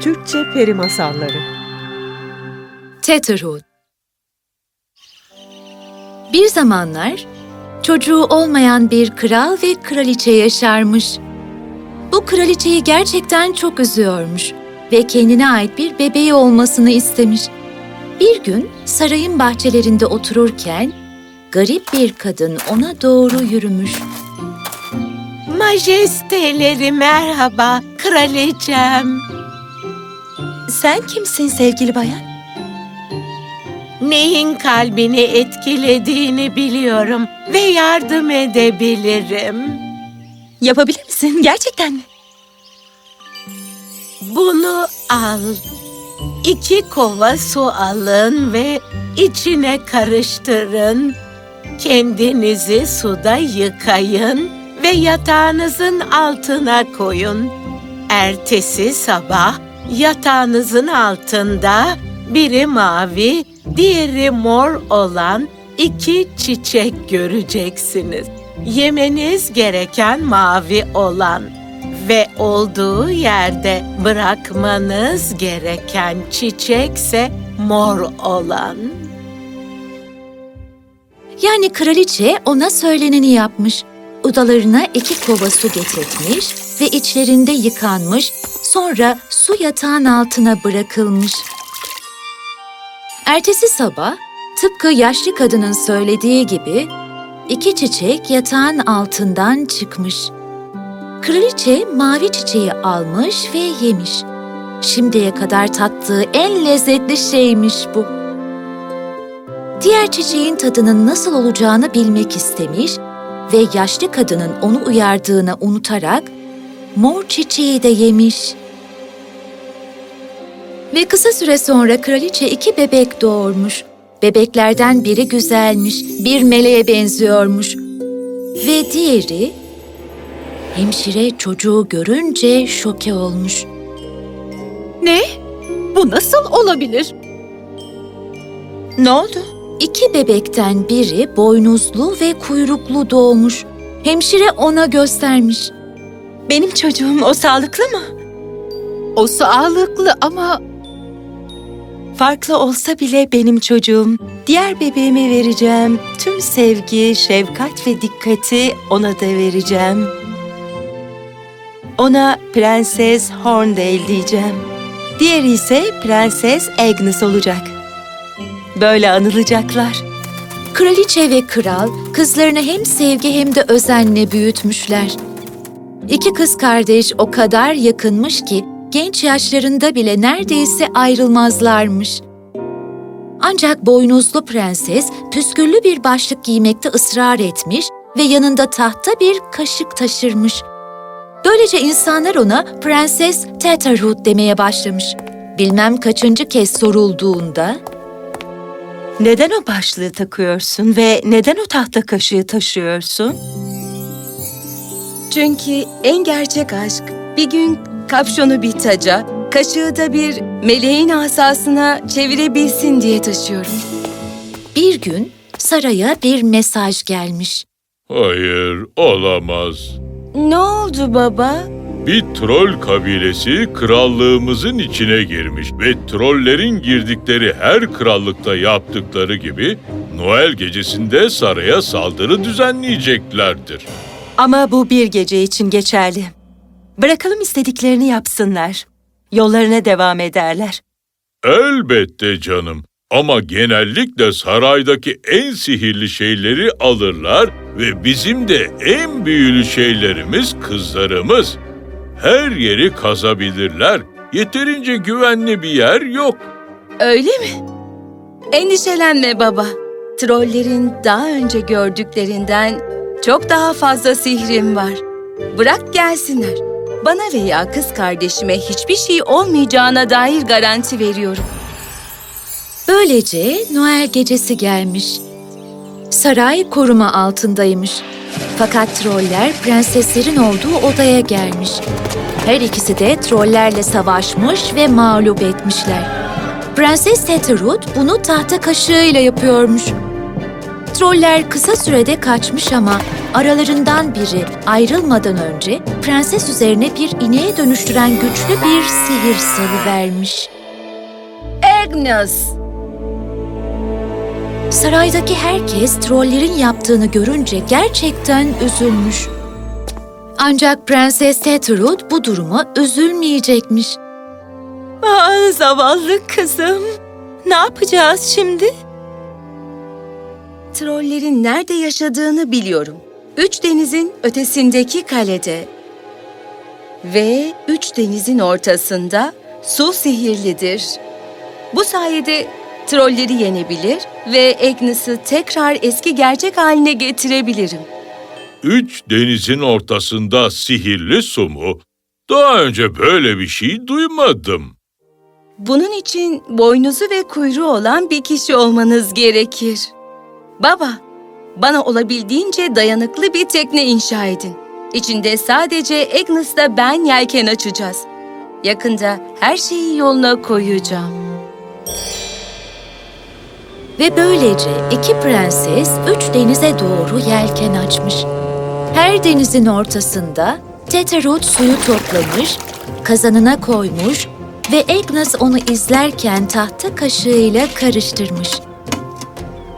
Türkçe Peri Masalları Tetherhood Bir zamanlar çocuğu olmayan bir kral ve kraliçe yaşarmış. Bu kraliçeyi gerçekten çok üzüyormuş ve kendine ait bir bebeği olmasını istemiş. Bir gün sarayın bahçelerinde otururken garip bir kadın ona doğru yürümüş. Majesteleri merhaba, kraliçem. Sen kimsin sevgili bayan? Neyin kalbini etkilediğini biliyorum ve yardım edebilirim. Yapabilir misin gerçekten mi? Bunu al. İki kova su alın ve içine karıştırın. Kendinizi suda yıkayın ve yatağınızın altına koyun. Ertesi sabah yatağınızın altında biri mavi, diğeri mor olan iki çiçek göreceksiniz. Yemeniz gereken mavi olan ve olduğu yerde bırakmanız gereken çiçekse mor olan. Yani kraliçe ona söyleneni yapmış. Odalarına iki kova su getirtmiş ve içlerinde yıkanmış, sonra su yatağın altına bırakılmış. Ertesi sabah, tıpkı yaşlı kadının söylediği gibi, iki çiçek yatağın altından çıkmış. Kraliçe mavi çiçeği almış ve yemiş. Şimdiye kadar tattığı en lezzetli şeymiş bu. Diğer çiçeğin tadının nasıl olacağını bilmek istemiş ve yaşlı kadının onu uyardığını unutarak mor çiçeği de yemiş. Ve kısa süre sonra kraliçe iki bebek doğurmuş. Bebeklerden biri güzelmiş, bir meleğe benziyormuş. Ve diğeri, hemşire çocuğu görünce şoke olmuş. Ne? Bu nasıl olabilir? Ne oldu? İki bebekten biri boynuzlu ve kuyruklu doğmuş. Hemşire ona göstermiş. Benim çocuğum o sağlıklı mı? O sağlıklı ama Farklı olsa bile benim çocuğum. Diğer bebeğime vereceğim. Tüm sevgi, şefkat ve dikkati ona da vereceğim. Ona Prenses Horndale diyeceğim. Diğeri ise Prenses Agnes olacak. Böyle anılacaklar. Kraliçe ve kral kızlarını hem sevgi hem de özenle büyütmüşler. İki kız kardeş o kadar yakınmış ki genç yaşlarında bile neredeyse ayrılmazlarmış. Ancak boynuzlu prenses püsküllü bir başlık giymekte ısrar etmiş ve yanında tahta bir kaşık taşırmış. Böylece insanlar ona Prenses Tetherhood demeye başlamış. Bilmem kaçıncı kez sorulduğunda Neden o başlığı takıyorsun ve neden o tahta kaşığı taşıyorsun? Çünkü en gerçek aşk bir gün kapşonu bir taca, kaşığı da bir meleğin asasına çevirebilsin diye taşıyorum. bir gün saraya bir mesaj gelmiş. Hayır, olamaz. Ne oldu baba? Bir troll kabilesi krallığımızın içine girmiş ve trollerin girdikleri her krallıkta yaptıkları gibi Noel gecesinde saraya saldırı düzenleyeceklerdir. Ama bu bir gece için geçerli. Bırakalım istediklerini yapsınlar. Yollarına devam ederler. Elbette canım. Ama genellikle saraydaki en sihirli şeyleri alırlar ve bizim de en büyülü şeylerimiz kızlarımız. Her yeri kazabilirler. Yeterince güvenli bir yer yok. Öyle mi? Endişelenme baba. Trollerin daha önce gördüklerinden çok daha fazla sihrim var. Bırak gelsinler. Bana veya kız kardeşime hiçbir şey olmayacağına dair garanti veriyorum. Böylece Noel gecesi gelmiş. Saray koruma altındaymış. Fakat troller prenseslerin olduğu odaya gelmiş. Her ikisi de trollerle savaşmış ve mağlup etmişler. Prenses Tetherhood bunu tahta kaşığıyla yapıyormuş. Troller kısa sürede kaçmış ama aralarından biri ayrılmadan önce prenses üzerine bir ineğe dönüştüren güçlü bir sihir salıvermiş. Agnes! Saraydaki herkes trollerin yaptığını görünce gerçekten üzülmüş. Ancak Prenses Tetrud bu duruma üzülmeyecekmiş. Aa, zavallı kızım. Ne yapacağız şimdi? Trollerin nerede yaşadığını biliyorum. Üç denizin ötesindeki kalede. Ve üç denizin ortasında su sihirlidir. Bu sayede trolleri yenebilir ve Agnes'ı tekrar eski gerçek haline getirebilirim. Üç denizin ortasında sihirli su mu? Daha önce böyle bir şey duymadım. Bunun için boynuzu ve kuyruğu olan bir kişi olmanız gerekir. Baba, bana olabildiğince dayanıklı bir tekne inşa edin. İçinde sadece Agnes'la ben yelken açacağız. Yakında her şeyi yoluna koyacağım. Ve böylece iki prenses üç denize doğru yelken açmış. Her denizin ortasında Teterut suyu toplamış, kazanına koymuş ve Agnes onu izlerken tahta kaşığıyla karıştırmış.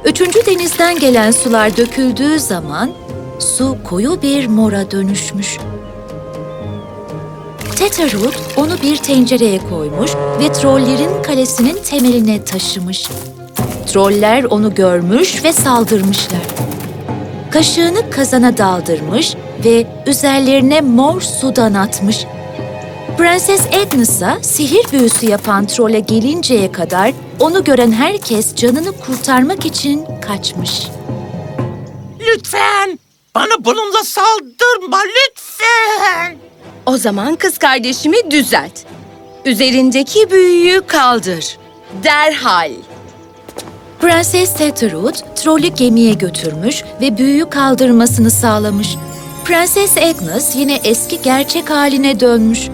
Üçüncü denizden gelen sular döküldüğü zaman su koyu bir mora dönüşmüş. Teterut onu bir tencereye koymuş ve trollerin kalesinin temeline taşımış. Troller onu görmüş ve saldırmışlar. Kaşığını kazana daldırmış ve üzerlerine mor sudan atmış. Prenses Agnes'a sihir büyüsü yapan trole gelinceye kadar onu gören herkes canını kurtarmak için kaçmış. Lütfen bana bununla saldırma lütfen. O zaman kız kardeşimi düzelt. Üzerindeki büyüyü kaldır. Derhal. Prenses Teterud, trolü gemiye götürmüş ve büyüyü kaldırmasını sağlamış. Prenses Agnes yine eski gerçek haline dönmüş.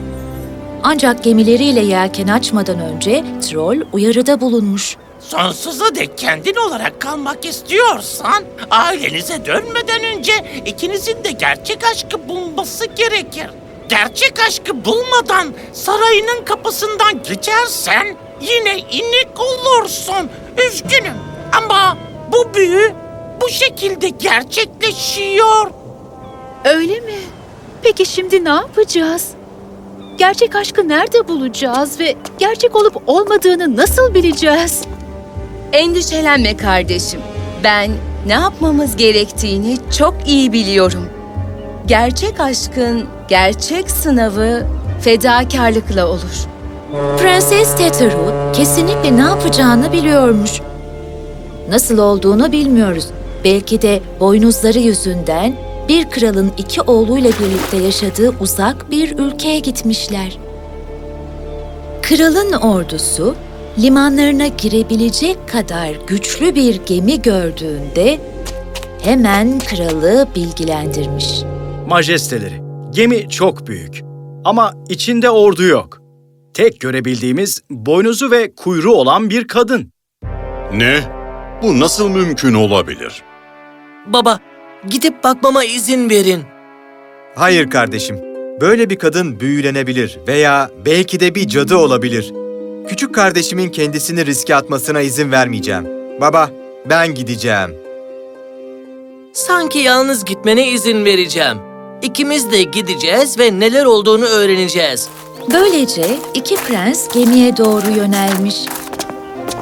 Ancak gemileriyle yelken açmadan önce troll uyarıda bulunmuş. Sonsuza dek kendin olarak kalmak istiyorsan ailenize dönmeden önce ikinizin de gerçek aşkı bulması gerekir. Gerçek aşkı bulmadan sarayının kapısından geçersen yine inek olursun. Üzgünüm ama bu büyü bu şekilde gerçekleşiyor. Öyle mi? Peki şimdi ne yapacağız? Gerçek aşkı nerede bulacağız ve gerçek olup olmadığını nasıl bileceğiz? Endişelenme kardeşim. Ben ne yapmamız gerektiğini çok iyi biliyorum. Gerçek aşkın gerçek sınavı fedakarlıkla olur. Prenses Teterud kesinlikle ne yapacağını biliyormuş. Nasıl olduğunu bilmiyoruz. Belki de boynuzları yüzünden bir kralın iki oğluyla birlikte yaşadığı uzak bir ülkeye gitmişler. Kralın ordusu limanlarına girebilecek kadar güçlü bir gemi gördüğünde hemen kralı bilgilendirmiş. Majesteleri, gemi çok büyük ama içinde ordu yok. Tek görebildiğimiz boynuzu ve kuyruğu olan bir kadın. Ne? Bu nasıl mümkün olabilir? Baba, gidip bakmama izin verin. Hayır kardeşim. Böyle bir kadın büyülenebilir veya belki de bir cadı olabilir. Küçük kardeşimin kendisini riske atmasına izin vermeyeceğim. Baba, ben gideceğim. Sanki yalnız gitmene izin vereceğim. İkimiz de gideceğiz ve neler olduğunu öğreneceğiz. Böylece iki prens gemiye doğru yönelmiş.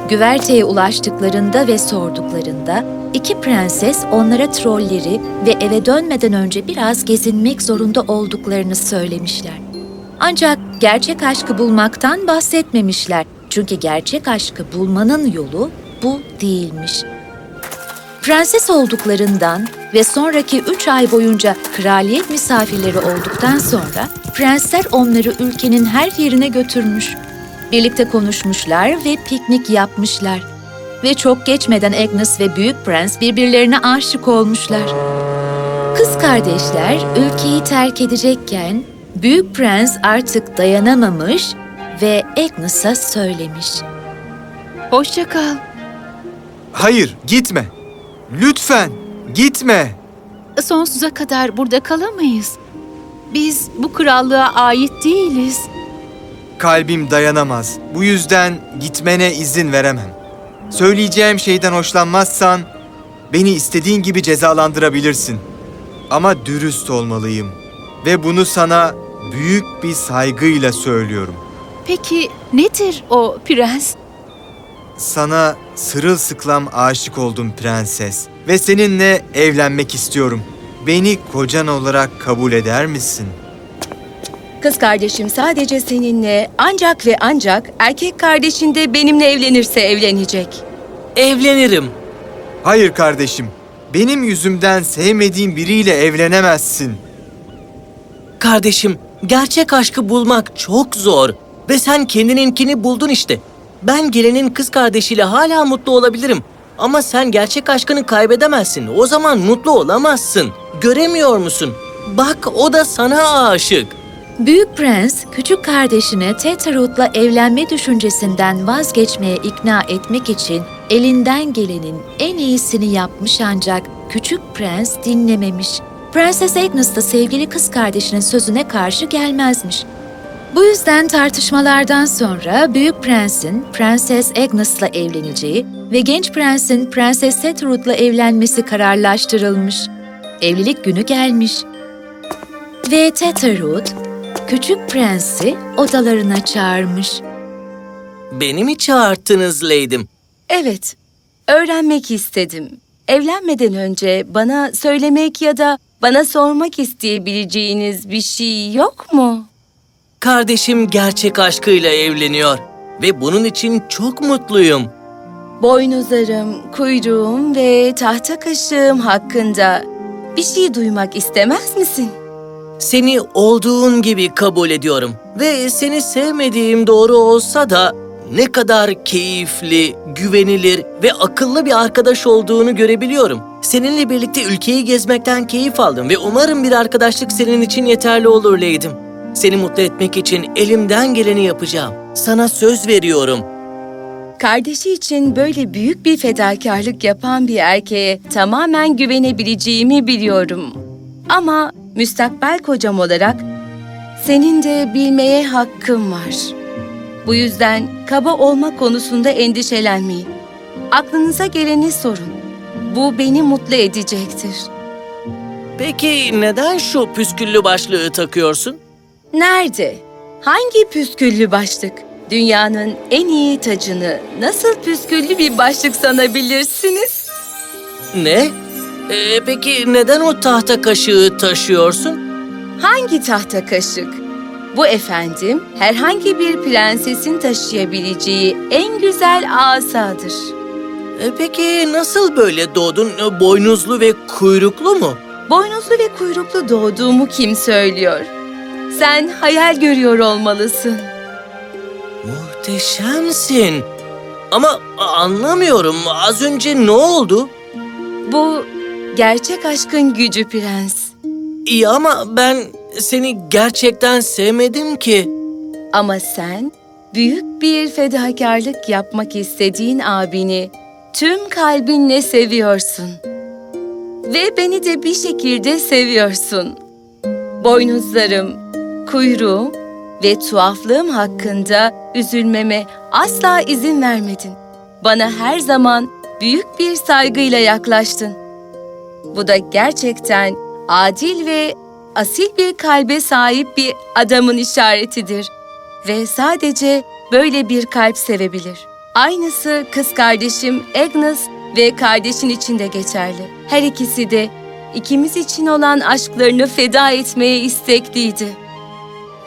Güverteye ulaştıklarında ve sorduklarında iki prenses onlara trolleri ve eve dönmeden önce biraz gezinmek zorunda olduklarını söylemişler. Ancak gerçek aşkı bulmaktan bahsetmemişler. Çünkü gerçek aşkı bulmanın yolu bu değilmiş. Prenses olduklarından ve sonraki üç ay boyunca kraliyet misafirleri olduktan sonra prensler onları ülkenin her yerine götürmüş. Birlikte konuşmuşlar ve piknik yapmışlar. Ve çok geçmeden Agnes ve Büyük Prens birbirlerine aşık olmuşlar. Kız kardeşler ülkeyi terk edecekken Büyük Prens artık dayanamamış ve Agnes'a söylemiş. Hoşça kal. Hayır, gitme. Lütfen gitme. Sonsuza kadar burada kalamayız. Biz bu krallığa ait değiliz. Kalbim dayanamaz. Bu yüzden gitmene izin veremem. Söyleyeceğim şeyden hoşlanmazsan beni istediğin gibi cezalandırabilirsin. Ama dürüst olmalıyım. Ve bunu sana büyük bir saygıyla söylüyorum. Peki nedir o prens? Sana sırılsıklam aşık oldum prenses ve seninle evlenmek istiyorum. Beni kocan olarak kabul eder misin? Kız kardeşim sadece seninle ancak ve ancak erkek kardeşin de benimle evlenirse evlenecek. Evlenirim. Hayır kardeşim. Benim yüzümden sevmediğin biriyle evlenemezsin. Kardeşim, gerçek aşkı bulmak çok zor. Ve sen kendininkini buldun işte. Ben gelenin kız kardeşiyle hala mutlu olabilirim. Ama sen gerçek aşkını kaybedemezsin. O zaman mutlu olamazsın. Göremiyor musun? Bak o da sana aşık. Büyük prens, küçük kardeşini Tetarut'la evlenme düşüncesinden vazgeçmeye ikna etmek için elinden gelenin en iyisini yapmış ancak küçük prens dinlememiş. Prenses Agnes da sevgili kız kardeşinin sözüne karşı gelmezmiş. Bu yüzden tartışmalardan sonra Büyük Prens'in Prenses Agnes'la evleneceği ve genç prensin Prenses Tetarut'la evlenmesi kararlaştırılmış. Evlilik günü gelmiş. Ve Tetarut, küçük prensi odalarına çağırmış. Beni mi çağırttınız Leydim? Evet, öğrenmek istedim. Evlenmeden önce bana söylemek ya da bana sormak isteyebileceğiniz bir şey yok mu? Kardeşim gerçek aşkıyla evleniyor. Ve bunun için çok mutluyum. Boynuzlarım, kuyruğum ve tahta kaşığım hakkında bir şey duymak istemez misin? Seni olduğun gibi kabul ediyorum. Ve seni sevmediğim doğru olsa da ne kadar keyifli, güvenilir ve akıllı bir arkadaş olduğunu görebiliyorum. Seninle birlikte ülkeyi gezmekten keyif aldım ve umarım bir arkadaşlık senin için yeterli olur Leydim. Seni mutlu etmek için elimden geleni yapacağım. Sana söz veriyorum. Kardeşi için böyle büyük bir fedakarlık yapan bir erkeğe tamamen güvenebileceğimi biliyorum. Ama müstakbel kocam olarak senin de bilmeye hakkım var. Bu yüzden kaba olma konusunda endişelenmeyin. Aklınıza geleni sorun. Bu beni mutlu edecektir. Peki neden şu püsküllü başlığı takıyorsun? Nerede? Hangi püsküllü başlık? Dünyanın en iyi tacını nasıl püsküllü bir başlık sanabilirsiniz? Ne? Ee, peki neden o tahta kaşığı taşıyorsun? Hangi tahta kaşık? Bu efendim herhangi bir prensesin taşıyabileceği en güzel asadır. Ee, peki nasıl böyle doğdun? Ee, Boynuzlu ve kuyruklu mu? Boynuzlu ve kuyruklu doğduğumu kim söylüyor? Sen hayal görüyor olmalısın. Muhteşemsin. Ama anlamıyorum. Az önce ne oldu? Bu gerçek aşkın gücü prens. İyi ama ben seni gerçekten sevmedim ki. Ama sen büyük bir fedakarlık yapmak istediğin abini tüm kalbinle seviyorsun. Ve beni de bir şekilde seviyorsun. Boynuzlarım, kuyruğum ve tuhaflığım hakkında üzülmeme asla izin vermedin. Bana her zaman büyük bir saygıyla yaklaştın. Bu da gerçekten adil ve asil bir kalbe sahip bir adamın işaretidir. Ve sadece böyle bir kalp sevebilir. Aynısı kız kardeşim Agnes ve kardeşin için de geçerli. Her ikisi de ikimiz için olan aşklarını feda etmeye istekliydi.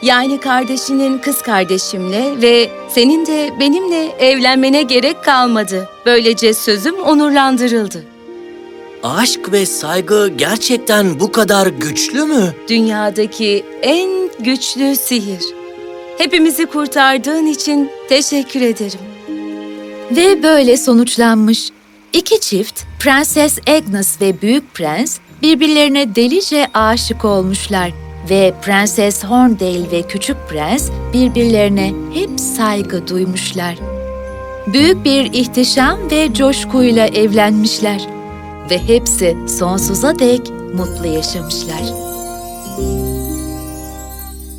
Yani kardeşinin kız kardeşimle ve senin de benimle evlenmene gerek kalmadı. Böylece sözüm onurlandırıldı. Aşk ve saygı gerçekten bu kadar güçlü mü? Dünyadaki en güçlü sihir. Hepimizi kurtardığın için teşekkür ederim. Ve böyle sonuçlanmış. İki çift, Prenses Agnes ve Büyük Prens birbirlerine delice aşık olmuşlar ve Prenses Horndale ve Küçük Prens birbirlerine hep saygı duymuşlar. Büyük bir ihtişam ve coşkuyla evlenmişler ve hepsi sonsuza dek mutlu yaşamışlar.